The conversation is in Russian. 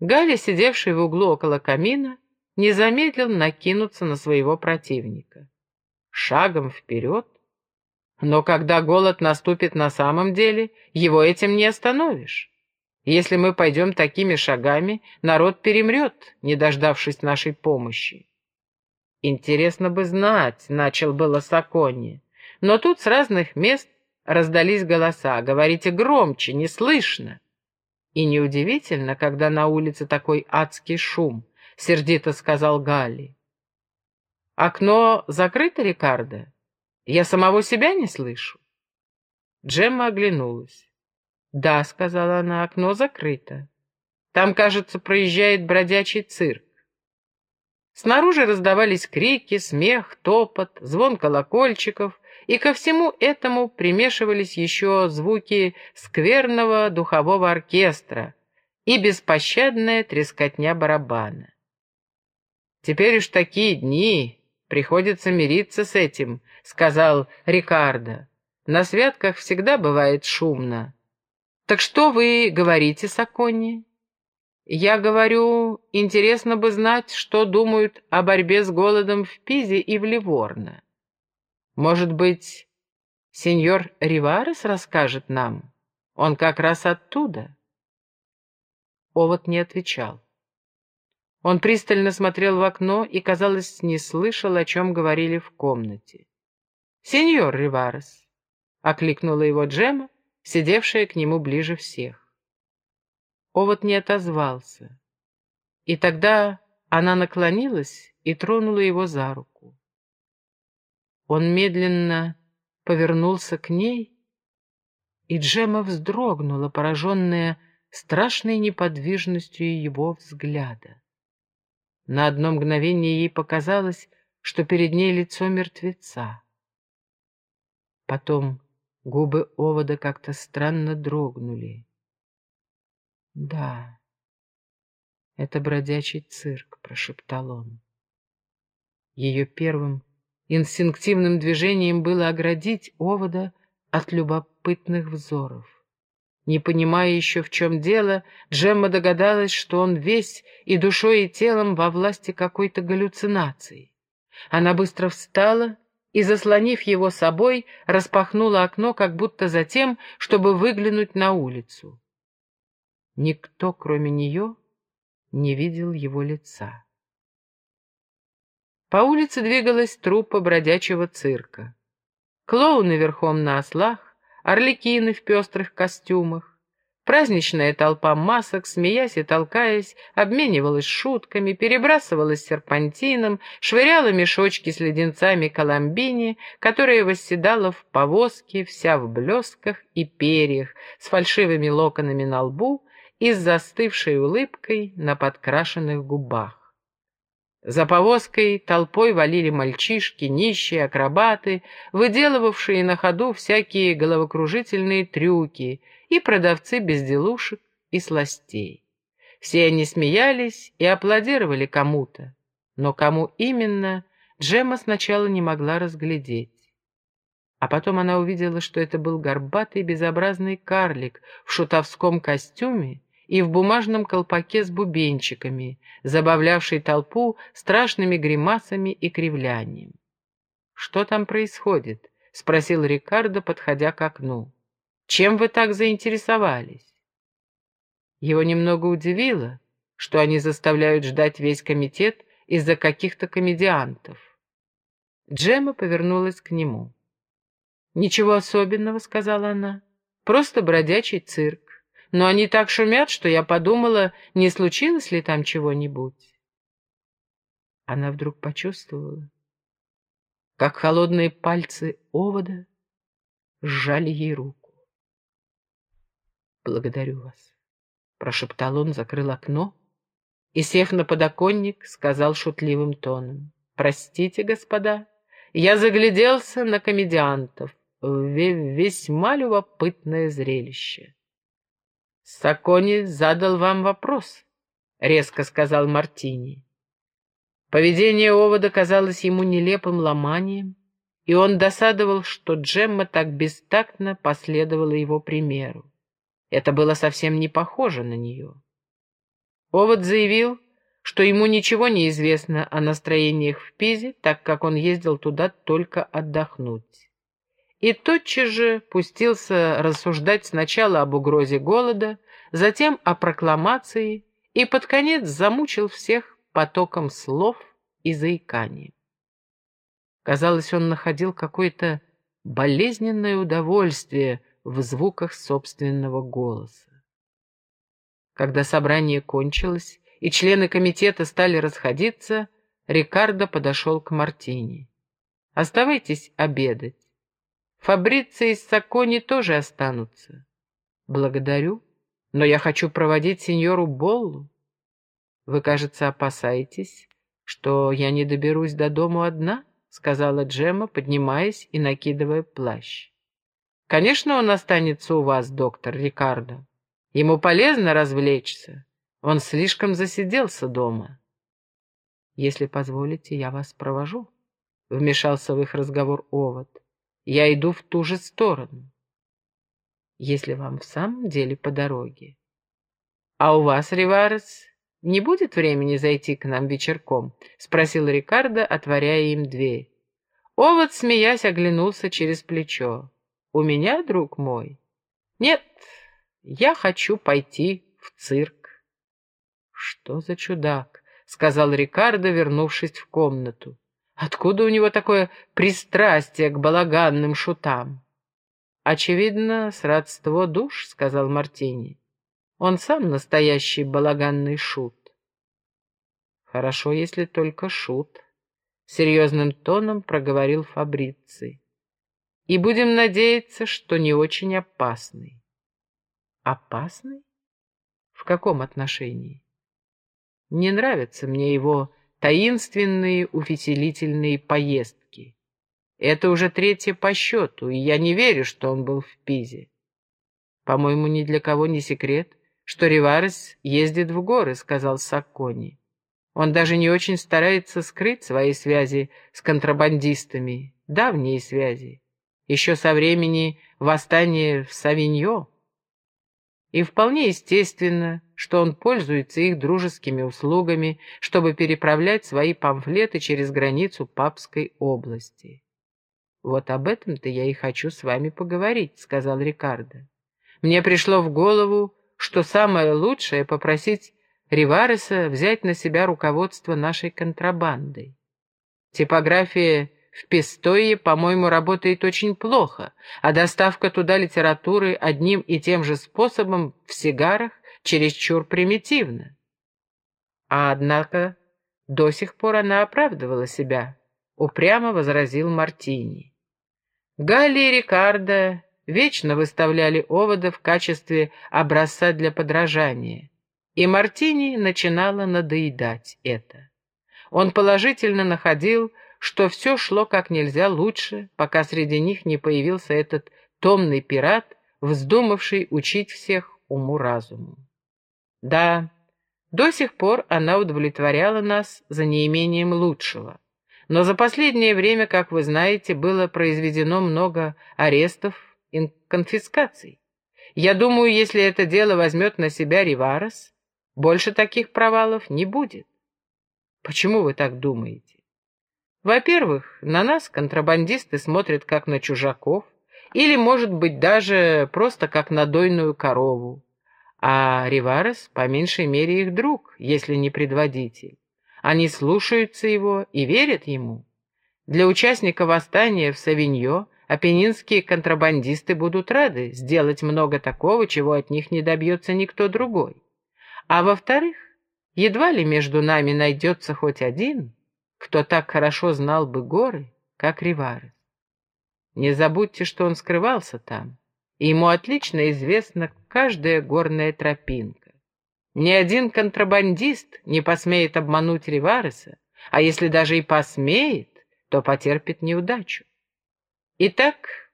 Галя, сидевший в углу около камина, не замедлил накинуться на своего противника. Шагом вперед. Но когда голод наступит на самом деле, его этим не остановишь. Если мы пойдем такими шагами, народ перемрет, не дождавшись нашей помощи. Интересно бы знать, — начал было Сакони, но тут с разных мест раздались голоса. Говорите громче, не слышно. И неудивительно, когда на улице такой адский шум, — сердито сказал Галли. Окно закрыто, Рикардо? Я самого себя не слышу. Джемма оглянулась. «Да», — сказала она, — «окно закрыто. Там, кажется, проезжает бродячий цирк. Снаружи раздавались крики, смех, топот, звон колокольчиков, и ко всему этому примешивались еще звуки скверного духового оркестра и беспощадная трескотня барабана. «Теперь уж такие дни, приходится мириться с этим», — сказал Рикардо. «На святках всегда бывает шумно». «Так что вы говорите, Сакони?» Я говорю, интересно бы знать, что думают о борьбе с голодом в Пизе и в Ливорно. Может быть, сеньор Риварес расскажет нам? Он как раз оттуда. Овод не отвечал. Он пристально смотрел в окно и, казалось, не слышал, о чем говорили в комнате. «Сеньор Риварес!» — окликнула его Джема, сидевшая к нему ближе всех. Овод не отозвался. И тогда она наклонилась и тронула его за руку. Он медленно повернулся к ней, и Джема вздрогнула, пораженная страшной неподвижностью его взгляда. На одно мгновение ей показалось, что перед ней лицо мертвеца. Потом губы овода как-то странно дрогнули. «Да, это бродячий цирк», — прошептал он. Ее первым инстинктивным движением было оградить овода от любопытных взоров. Не понимая еще, в чем дело, Джемма догадалась, что он весь и душой, и телом во власти какой-то галлюцинации. Она быстро встала и, заслонив его собой, распахнула окно, как будто за тем, чтобы выглянуть на улицу. Никто, кроме нее, не видел его лица. По улице двигалась труппа бродячего цирка. Клоуны верхом на ослах, орликины в пестрых костюмах. Праздничная толпа масок, смеясь и толкаясь, обменивалась шутками, перебрасывалась серпантином, швыряла мешочки с леденцами Коломбини, которая восседала в повозке, вся в блесках и перьях, с фальшивыми локонами на лбу и с застывшей улыбкой на подкрашенных губах. За повозкой толпой валили мальчишки, нищие, акробаты, выделывавшие на ходу всякие головокружительные трюки и продавцы безделушек и сластей. Все они смеялись и аплодировали кому-то, но кому именно, Джема сначала не могла разглядеть. А потом она увидела, что это был горбатый безобразный карлик в шутовском костюме и в бумажном колпаке с бубенчиками, забавлявший толпу страшными гримасами и кривлянием. «Что там происходит?» — спросил Рикардо, подходя к окну. «Чем вы так заинтересовались?» Его немного удивило, что они заставляют ждать весь комитет из-за каких-то комедиантов. Джема повернулась к нему. «Ничего особенного», — сказала она, — «просто бродячий цирк но они так шумят, что я подумала, не случилось ли там чего-нибудь. Она вдруг почувствовала, как холодные пальцы овода сжали ей руку. «Благодарю вас», — прошептал он, закрыл окно и, сев на подоконник, сказал шутливым тоном. «Простите, господа, я загляделся на комедиантов. Весьма любопытное зрелище». «Сакони задал вам вопрос», — резко сказал Мартини. Поведение овода казалось ему нелепым ломанием, и он досадовал, что Джемма так бестактно последовала его примеру. Это было совсем не похоже на нее. Овод заявил, что ему ничего не известно о настроениях в Пизе, так как он ездил туда только отдохнуть. И тотчас же пустился рассуждать сначала об угрозе голода, затем о прокламации и под конец замучил всех потоком слов и заиканием. Казалось, он находил какое-то болезненное удовольствие в звуках собственного голоса. Когда собрание кончилось, и члены комитета стали расходиться, Рикардо подошел к Мартини. «Оставайтесь обедать. Фабриция и Сакони тоже останутся». «Благодарю, но я хочу проводить сеньору Боллу». «Вы, кажется, опасаетесь, что я не доберусь до дому одна?» — сказала Джема, поднимаясь и накидывая плащ. «Конечно, он останется у вас, доктор Рикардо. Ему полезно развлечься. Он слишком засиделся дома. «Если позволите, я вас провожу», — вмешался в их разговор Овод. «Я иду в ту же сторону, если вам в самом деле по дороге. А у вас, Риварес, не будет времени зайти к нам вечерком?» — спросил Рикардо, отворяя им дверь. Овод, смеясь, оглянулся через плечо. «У меня, друг мой?» «Нет, я хочу пойти в цирк». «Что за чудак?» — сказал Рикардо, вернувшись в комнату. «Откуда у него такое пристрастие к балаганным шутам?» «Очевидно, сродство душ», — сказал Мартини. «Он сам настоящий балаганный шут». «Хорошо, если только шут», — серьезным тоном проговорил Фабриций. «И будем надеяться, что не очень опасный». «Опасный? В каком отношении?» Не нравятся мне его таинственные увеселительные поездки. Это уже третье по счету, и я не верю, что он был в Пизе. По-моему, ни для кого не секрет, что Риварес ездит в горы, сказал Саккони. Он даже не очень старается скрыть свои связи с контрабандистами, давние связи, еще со времени восстания в Савиньо. И вполне естественно, что он пользуется их дружескими услугами, чтобы переправлять свои памфлеты через границу Папской области. «Вот об этом-то я и хочу с вами поговорить», — сказал Рикардо. «Мне пришло в голову, что самое лучшее — попросить Ривареса взять на себя руководство нашей контрабандой. Типография в Пестое, по-моему, работает очень плохо, а доставка туда литературы одним и тем же способом в сигарах чересчур примитивна. А однако до сих пор она оправдывала себя, упрямо возразил Мартини. Галли и Рикардо вечно выставляли овода в качестве образца для подражания, и Мартини начинала надоедать это. Он положительно находил, что все шло как нельзя лучше, пока среди них не появился этот томный пират, вздумавший учить всех уму-разуму. Да, до сих пор она удовлетворяла нас за неимением лучшего. Но за последнее время, как вы знаете, было произведено много арестов и конфискаций. Я думаю, если это дело возьмет на себя Риварес, больше таких провалов не будет. Почему вы так думаете? Во-первых, на нас контрабандисты смотрят как на чужаков, или, может быть, даже просто как на дойную корову. А Риварес, по меньшей мере, их друг, если не предводитель. Они слушаются его и верят ему. Для участника восстания в Савиньо апеннинские контрабандисты будут рады сделать много такого, чего от них не добьется никто другой. А во-вторых, едва ли между нами найдется хоть один, кто так хорошо знал бы горы, как Риварес. Не забудьте, что он скрывался там, и ему отлично известна каждая горная тропинка. Ни один контрабандист не посмеет обмануть Ривареса, а если даже и посмеет, то потерпит неудачу. Итак,